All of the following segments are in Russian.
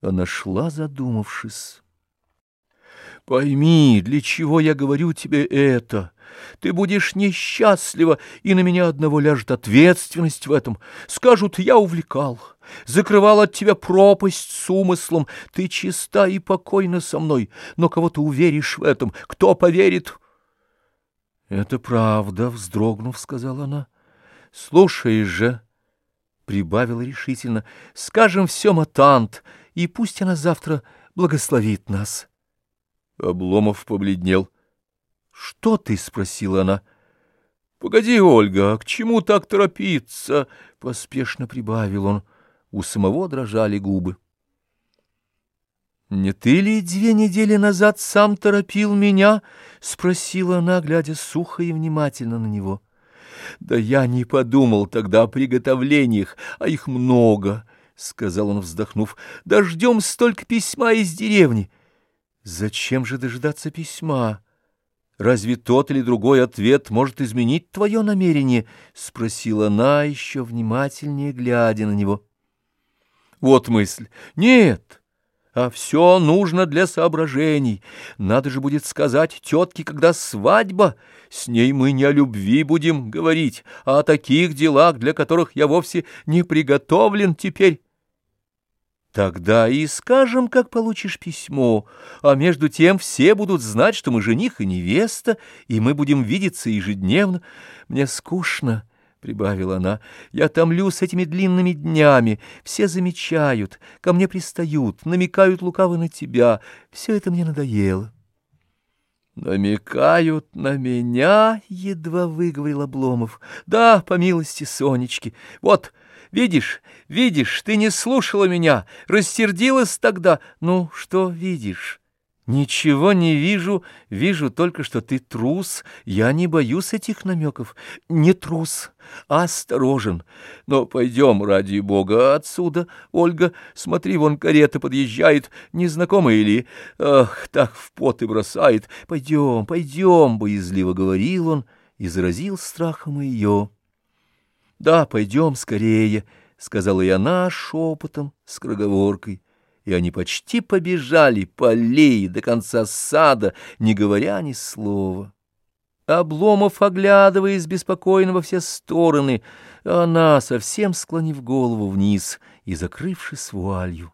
Она шла, задумавшись. «Пойми, для чего я говорю тебе это? Ты будешь несчастлива, и на меня одного ляжет ответственность в этом. Скажут, я увлекал, закрывал от тебя пропасть с умыслом. Ты чиста и покойна со мной, но кого ты уверишь в этом? Кто поверит?» «Это правда», — вздрогнув, сказала она. «Слушай же», — прибавила решительно, — «скажем все, матант, и пусть она завтра благословит нас». Обломов побледнел. «Что ты?» — спросила она. «Погоди, Ольга, а к чему так торопиться?» — поспешно прибавил он. У самого дрожали губы. «Не ты ли две недели назад сам торопил меня?» — спросила она, глядя сухо и внимательно на него. «Да я не подумал тогда о приготовлениях, а их много», — сказал он, вздохнув. «Дождем столько письма из деревни». «Зачем же дожидаться письма? Разве тот или другой ответ может изменить твое намерение?» — спросила она, еще внимательнее глядя на него. «Вот мысль. Нет». А все нужно для соображений. Надо же будет сказать тетке, когда свадьба. С ней мы не о любви будем говорить, а о таких делах, для которых я вовсе не приготовлен теперь. Тогда и скажем, как получишь письмо, а между тем все будут знать, что мы жених и невеста, и мы будем видеться ежедневно. Мне скучно». — прибавила она, — я томлю с этими длинными днями, все замечают, ко мне пристают, намекают лукаво на тебя, все это мне надоело. «Намекают на меня?» — едва выговорил Обломов. «Да, по милости Сонечки. Вот, видишь, видишь, ты не слушала меня, рассердилась тогда. Ну, что видишь?» «Ничего не вижу, вижу только, что ты трус. Я не боюсь этих намеков. Не трус, а осторожен. Но пойдем, ради бога, отсюда. Ольга, смотри, вон карета подъезжает. Незнакомая или... Ах, так в пот и бросает. Пойдем, пойдем, боязливо говорил он и заразил страхом ее. «Да, пойдем скорее», — сказала и она шепотом, с кроговоркой и они почти побежали по аллее до конца сада, не говоря ни слова. Обломов, оглядываясь беспокойно во все стороны, она, совсем склонив голову вниз и закрывшись вуалью.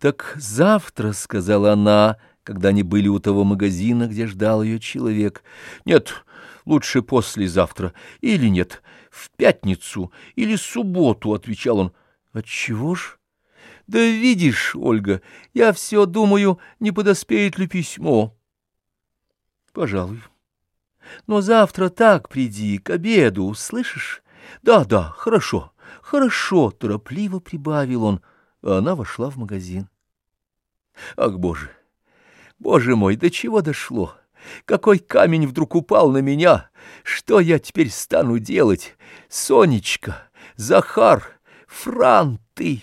«Так завтра», — сказала она, когда они были у того магазина, где ждал ее человек. «Нет, лучше послезавтра. Или нет, в пятницу или субботу», — отвечал он. «Отчего ж?» Да видишь, Ольга, я все думаю, не подоспеет ли письмо. Пожалуй. Но завтра так приди, к обеду, слышишь? Да-да, хорошо, хорошо, торопливо прибавил он, а она вошла в магазин. Ах, боже, боже мой, до чего дошло? Какой камень вдруг упал на меня? Что я теперь стану делать? Сонечка, Захар, Фран, ты...